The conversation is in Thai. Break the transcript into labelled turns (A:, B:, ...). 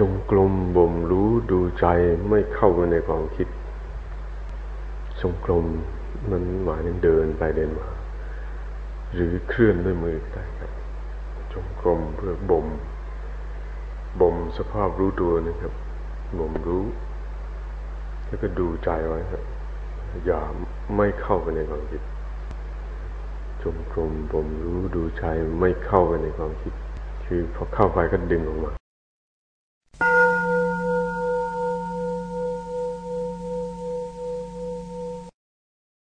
A: จงกลมบ่มรู้ดูใจไม่เข้าไปในความคิด จงกลมมันหมายถึงเดินไปเดินมา หรือเคลื่อนด้วยมือก็ได้ครับ จงกลมเพื่อบ่มบ่มสภาพรู้ตัวนะครับบ่มรู้ แล้วก็ดูใจไว้ครับอย่าไม่เข้าไปในความคิด จงกลมบ่มรู้ดูใจไม่เข้าไปในความคิด คือพอเข้าไปก็ดึงออกมา